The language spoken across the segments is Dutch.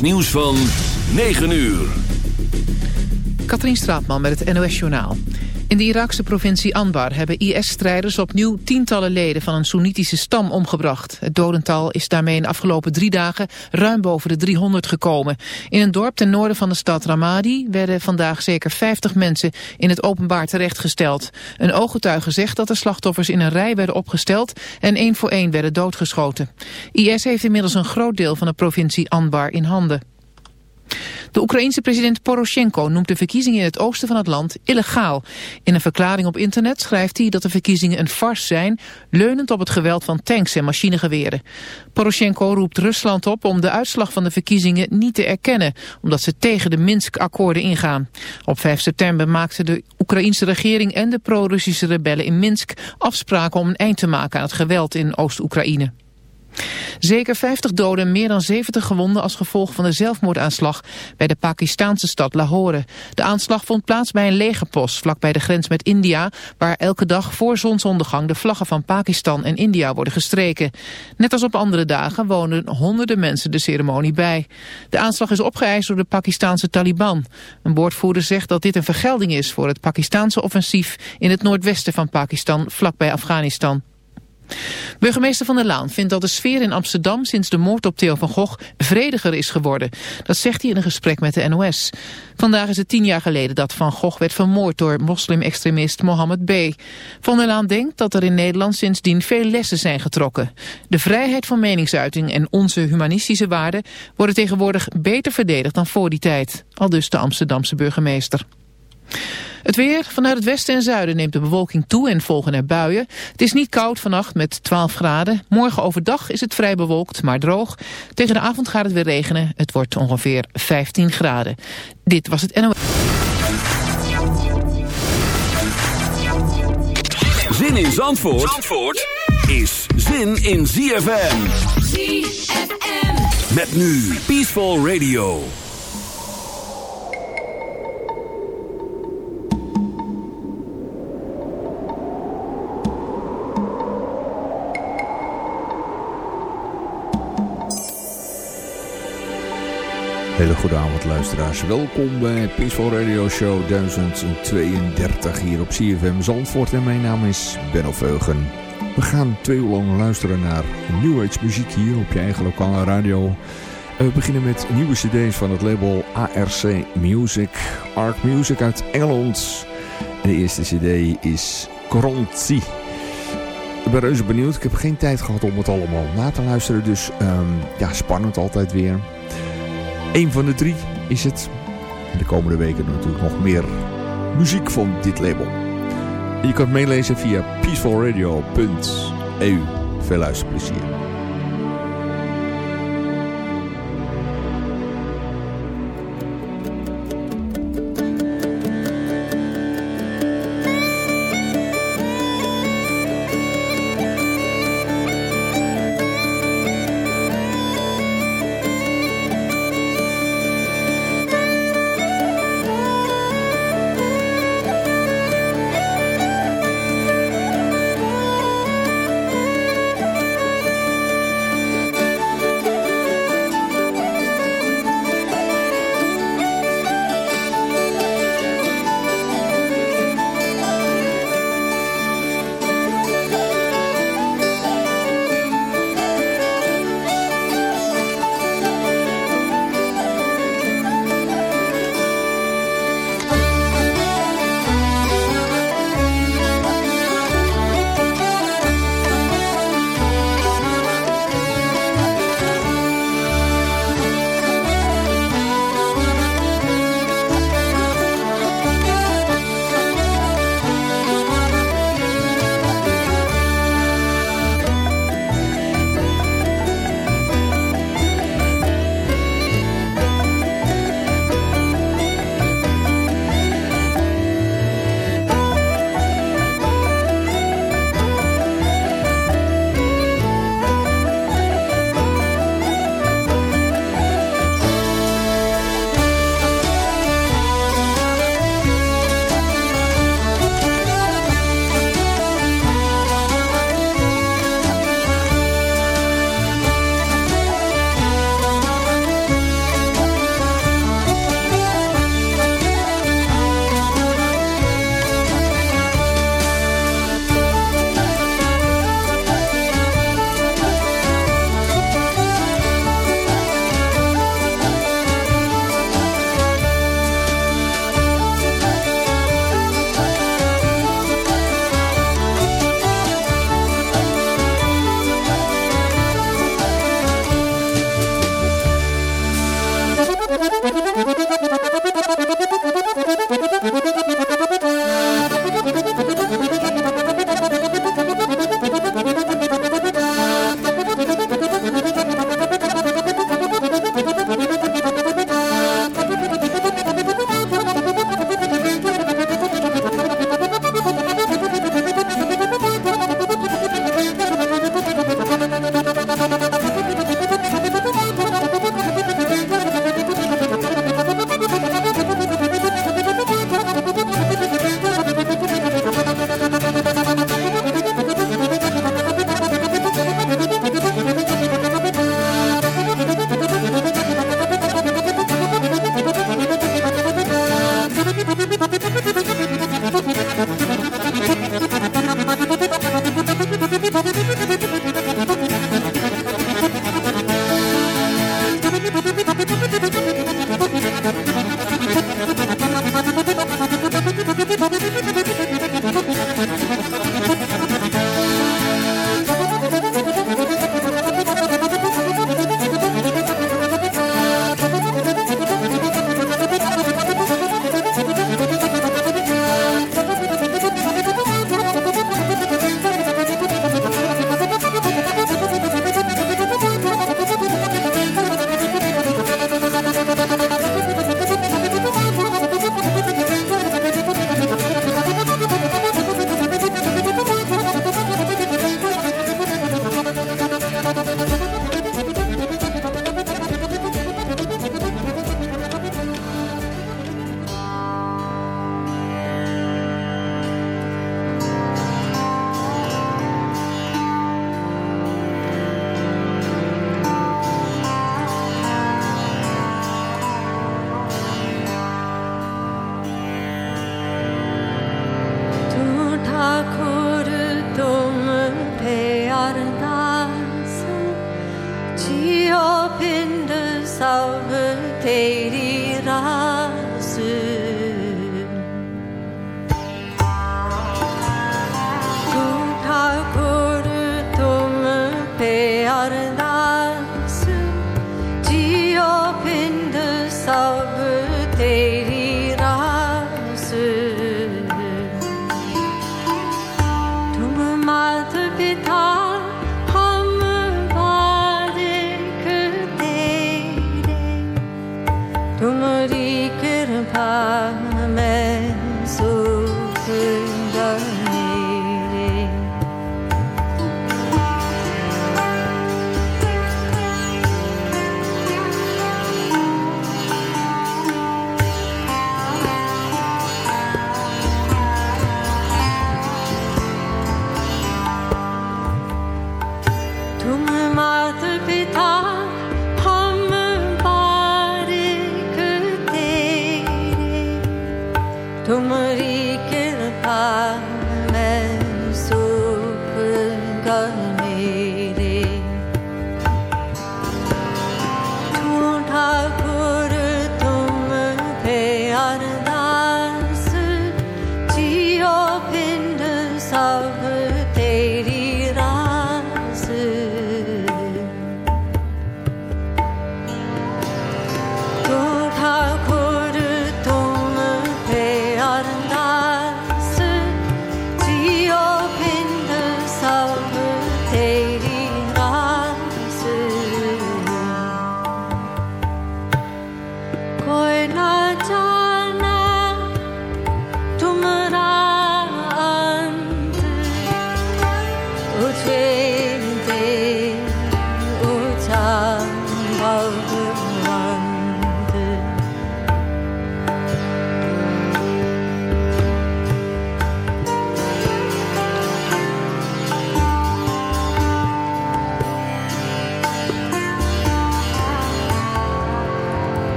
Nieuws van 9 uur. Katrien Straatman met het NOS Journaal. In de Iraakse provincie Anbar hebben IS-strijders opnieuw tientallen leden van een Soenitische stam omgebracht. Het dodental is daarmee in de afgelopen drie dagen ruim boven de 300 gekomen. In een dorp ten noorden van de stad Ramadi werden vandaag zeker 50 mensen in het openbaar terechtgesteld. Een ooggetuige zegt dat de slachtoffers in een rij werden opgesteld en één voor één werden doodgeschoten. IS heeft inmiddels een groot deel van de provincie Anbar in handen. De Oekraïense president Poroshenko noemt de verkiezingen in het oosten van het land illegaal. In een verklaring op internet schrijft hij dat de verkiezingen een farce zijn, leunend op het geweld van tanks en machinegeweren. Poroshenko roept Rusland op om de uitslag van de verkiezingen niet te erkennen, omdat ze tegen de Minsk-akkoorden ingaan. Op 5 september maakten de Oekraïense regering en de pro-Russische rebellen in Minsk afspraken om een eind te maken aan het geweld in Oost-Oekraïne. Zeker 50 doden en meer dan 70 gewonden als gevolg van de zelfmoordaanslag bij de Pakistanse stad Lahore. De aanslag vond plaats bij een legerpost vlakbij de grens met India, waar elke dag voor zonsondergang de vlaggen van Pakistan en India worden gestreken. Net als op andere dagen wonen honderden mensen de ceremonie bij. De aanslag is opgeëist door de Pakistanse Taliban. Een woordvoerder zegt dat dit een vergelding is voor het Pakistanse offensief in het noordwesten van Pakistan vlakbij Afghanistan. Burgemeester Van der Laan vindt dat de sfeer in Amsterdam sinds de moord op Theo van Gogh vrediger is geworden. Dat zegt hij in een gesprek met de NOS. Vandaag is het tien jaar geleden dat Van Gogh werd vermoord door moslim-extremist Mohammed B. Van der Laan denkt dat er in Nederland sindsdien veel lessen zijn getrokken. De vrijheid van meningsuiting en onze humanistische waarden worden tegenwoordig beter verdedigd dan voor die tijd. Al dus de Amsterdamse burgemeester. Het weer. Vanuit het westen en zuiden neemt de bewolking toe en volgen er buien. Het is niet koud vannacht met 12 graden. Morgen overdag is het vrij bewolkt, maar droog. Tegen de avond gaat het weer regenen. Het wordt ongeveer 15 graden. Dit was het NOS. Zin in Zandvoort, Zandvoort is zin in ZFM. ZFM. Met nu Peaceful Radio. Hele avond luisteraars. Welkom bij Peaceful Radio Show 1032 hier op CFM Zandvoort. En mijn naam is Benno Veugen. We gaan twee uur lang luisteren naar New Age muziek hier op je eigen lokale radio. we beginnen met nieuwe cd's van het label ARC Music. Arc Music uit Engeland. En de eerste cd is Kronzi. Ik ben reuze benieuwd. Ik heb geen tijd gehad om het allemaal na te luisteren. Dus um, ja, spannend altijd weer. Eén van de drie is het. De komende weken natuurlijk nog meer muziek van dit label. je kunt meelezen via peacefulradio.eu. Veel luisterplezier.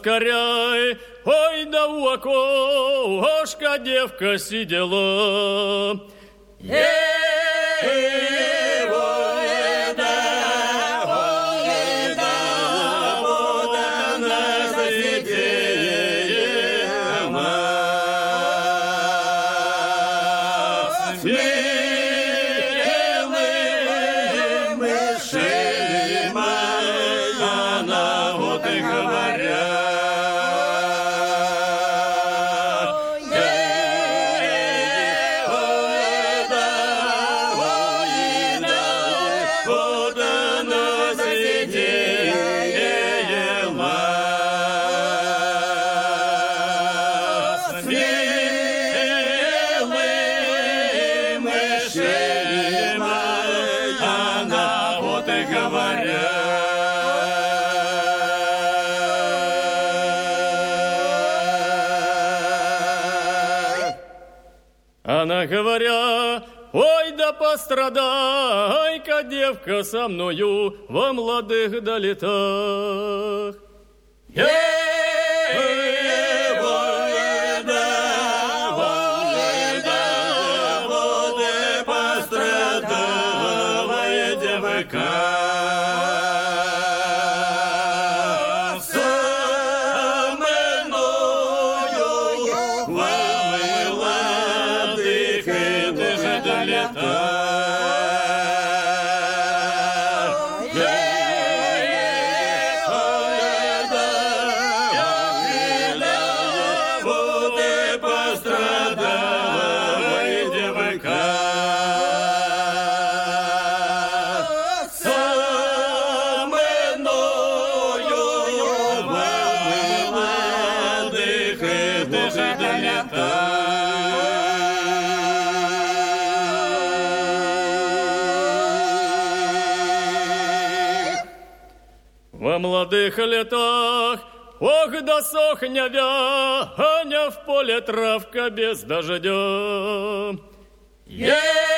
Она поскоряй, ой, да у окошка девка сидела. страдай-ка, девка, со мною во младых долетай. Молодых летах, Ох, да сохня вяня в поле травка без дождя. Yeah!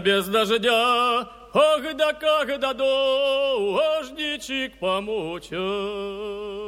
Без дождя, ох да как да дождичек помуча.